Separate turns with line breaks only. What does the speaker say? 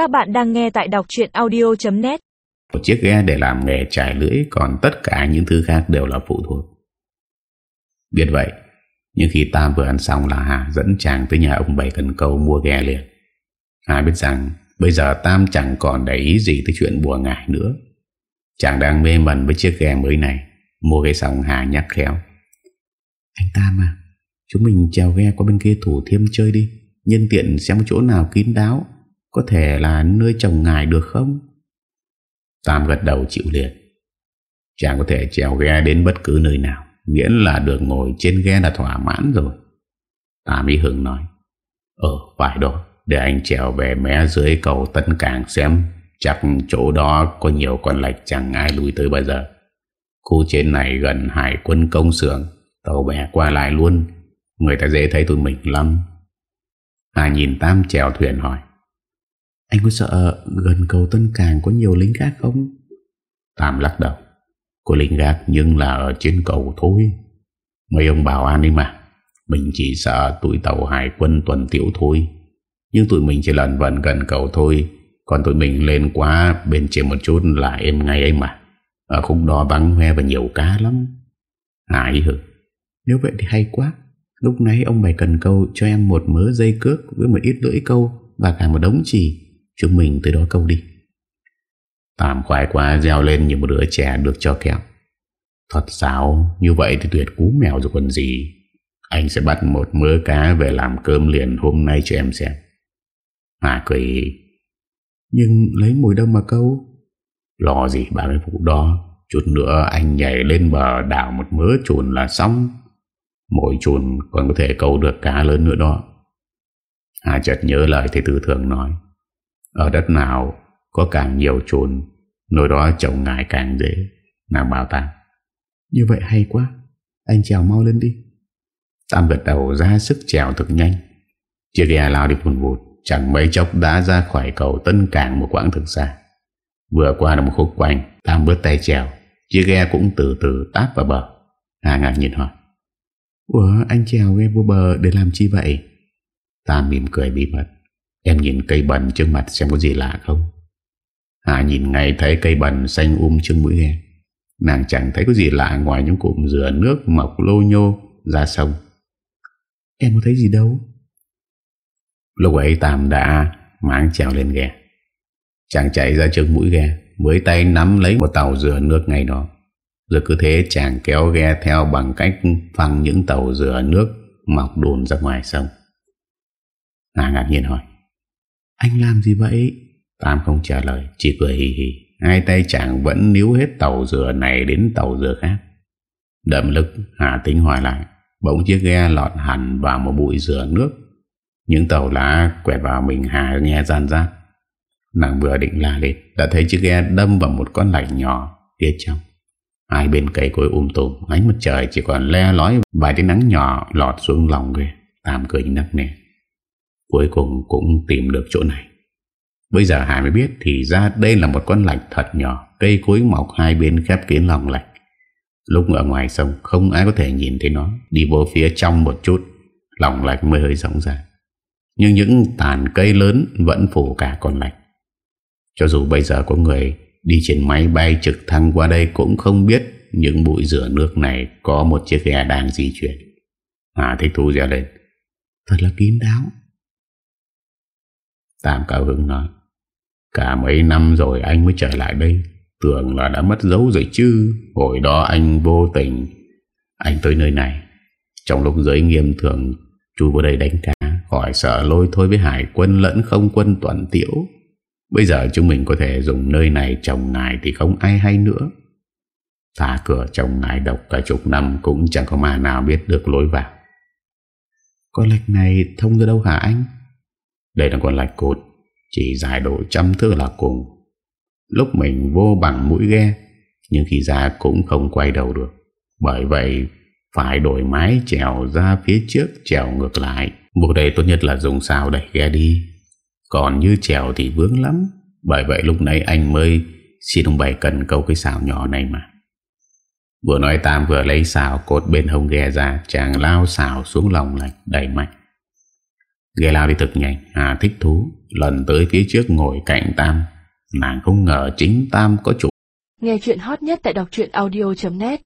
Các bạn đang nghe tại đọc chuyện audio.net
Một chiếc ghe để làm nghề trải lưỡi, Còn tất cả những thứ khác đều là phụ thuộc. Biết vậy, Nhưng khi Tam vừa ăn xong là Hà dẫn chàng tới nhà ông Bảy Cần Câu mua ghe liền. Hà biết rằng Bây giờ Tam chẳng còn để ý gì tới chuyện bùa ngải nữa. Chàng đang mê mẩn với chiếc ghe mới này. Mua ghe xong Hà nhắc khéo. Anh Tam à Chúng mình chèo ghe qua bên kia thủ thiêm chơi đi. Nhân tiện xem chỗ nào kín đáo. Có thể là nơi chồng ngài được không? Tam gật đầu chịu liền. Chàng có thể chèo ghe đến bất cứ nơi nào, Miễn là được ngồi trên ghe là thỏa mãn rồi. Tam ý hưởng nói Ờ phải đó, Để anh chèo về mé dưới cầu Tân Cảng xem, Chắc chỗ đó có nhiều con lạch chẳng ai lui tới bao giờ. Khu trên này gần hải quân công xưởng, Tàu bè qua lại luôn, Người ta dễ thấy tụi mình lắm. Hà nhìn Tam chèo thuyền hỏi anh có sợ gần cầu Tân Càng có nhiều lính gác không? Tam lắc đầu. Có lính gác nhưng là ở trên cầu thôi. Mấy ông bảo an đi mà. Mình chỉ sợ tụi tàu hải quân tuần tiểu thôi. Nhưng tụi mình chỉ lần vần gần cầu thôi. Còn tụi mình lên quá bên trên một chút là em ngay ấy mà. Ở khúc đó vắng hoe và nhiều cá lắm. Ý hử. Nếu vậy thì hay quá. Lúc nãy ông bày cần câu cho em một mớ dây cước với một ít lưỡi câu và cả một đống chỉ. Chúng mình tới đó câu đi. Tạm khoái quá gieo lên như một đứa trẻ được cho kẹo. Thật sao? Như vậy thì tuyệt cú mèo rồi còn gì. Anh sẽ bắt một mớ cá về làm cơm liền hôm nay cho em xem. Hà cười. Nhưng lấy mùi đâu mà câu? Lo gì 30 phút đó. Chút nữa anh nhảy lên bờ đảo một mớ chuồn là xong. Mỗi chuồn còn có thể câu được cá lớn nữa đó Hà chợt nhớ lời thầy tư thường nói ở đất nào có càng nhiều chuồn Nơi đó trồng ngài càng dễ Nàng bảo Tam Như vậy hay quá. Anh trèo mau lên đi. Tam gật đầu ra sức trèo thật nhanh. Chiếc ghe lao đi vùn vụt Chẳng mấy chốc đã ra khỏi cầu Tân Cảng một quãng thực xa. Vừa qua được một khúc quanh Tam bước tay trèo Chiếc ghe cũng từ từ táp vào bờ. Hà ngạc nhìn hỏi. Ủa anh trèo ghe vô bờ để làm chi vậy? Tam mỉm cười bí mật Em nhìn cây bần trước mặt xem có gì lạ không Hà nhìn ngay thấy cây bần xanh um trước mũi em. Nàng chẳng thấy có gì lạ ngoài những cụm dừa nước mọc lô nhô ra sông Em có thấy gì đâu Lúc ấy Tam đã máng trèo lên ghe Chàng chạy ra trước mũi ghe, Với tay nắm lấy một tàu dừa nước ngay đó rồi cứ thế chàng kéo ghe theo bằng cách phăng những tàu dừa nước mọc đồn ra ngoài sông. Hà ngạc nhiên hỏi. Anh làm gì vậy? Tam không trả lời, chỉ cười hì hì. Hai tay chàng vẫn níu hết tàu dừa này đến tàu dừa khác. Đậm lực Hà tĩnh hỏi lại. Bỗng chiếc ghe lọt hẳn vào một bụi dừa nước. Những tàu lá quẹt vào mình Hà nghe gian ra. Nàng vừa định la lên Đã thấy chiếc ghe đâm vào một con lạch nhỏ Phía trong Hai bên cây cối um tùm Ánh mặt trời chỉ còn le lói Vài tia nắng nhỏ lọt xuống lòng ghê Tạm cười nắc nè Cuối cùng cũng tìm được chỗ này. Bây giờ Hải mới biết Thì ra đây là một con lạch thật nhỏ, Cây cối mọc hai bên khép kín lòng lạch. Lúc ở ngoài sông, Không ai có thể nhìn thấy nó, Đi vô phía trong một chút, Lòng lạch mới hơi rộng ra. Nhưng những tàn cây lớn Vẫn phủ cả con lạch. Cho dù bây giờ có người Đi trên máy bay trực thăng qua đây Cũng không biết những bụi rửa nước này Có một chiếc ghe đang di chuyển. Hà thích thú ra lên. Thật là kín đáo. Tam cao hứng nói, Cả mấy năm rồi anh mới trở lại đây, Tưởng là đã mất dấu rồi chứ, Hồi đó anh vô tình Anh tới nơi này, Trong lúc giới nghiêm thường, Chú vào đây đánh cá, Khỏi sợ lôi thôi với hải quân lẫn không quân toàn tiểu Bây giờ chúng mình có thể dùng nơi này trồng ngài thì không ai hay nữa. Thả cửa trồng ngài độc cả chục năm cũng chẳng có mà nào biết được lối vào. Con lạch này thông ra đâu hả anh? Đây là con lạch cột, chỉ dài độ trăm thước là cùng. Lúc mình vô bằng mũi ghe, nhưng khi ra cũng không quay đầu được. Bởi vậy, phải đổi mái trèo ra phía trước trèo ngược lại. Buộc đây tốt nhất là dùng sao đẩy ghe đi còn như trèo thì vướng lắm Bởi vậy lúc nãy anh mới Xin ông Bảy cần câu cái xào nhỏ này mà Vừa nói Tam vừa lấy xào cột bên hông ghe ra Chàng lao xào xuống lòng lạch đầy mạnh Ghe lao đi thực nhanh Hà thích thú. Lần tới phía trước ngồi cạnh Tam. Nàng không ngờ chính Tam có chủ.
Nghe chuyện hot nhất tại đọc audio.net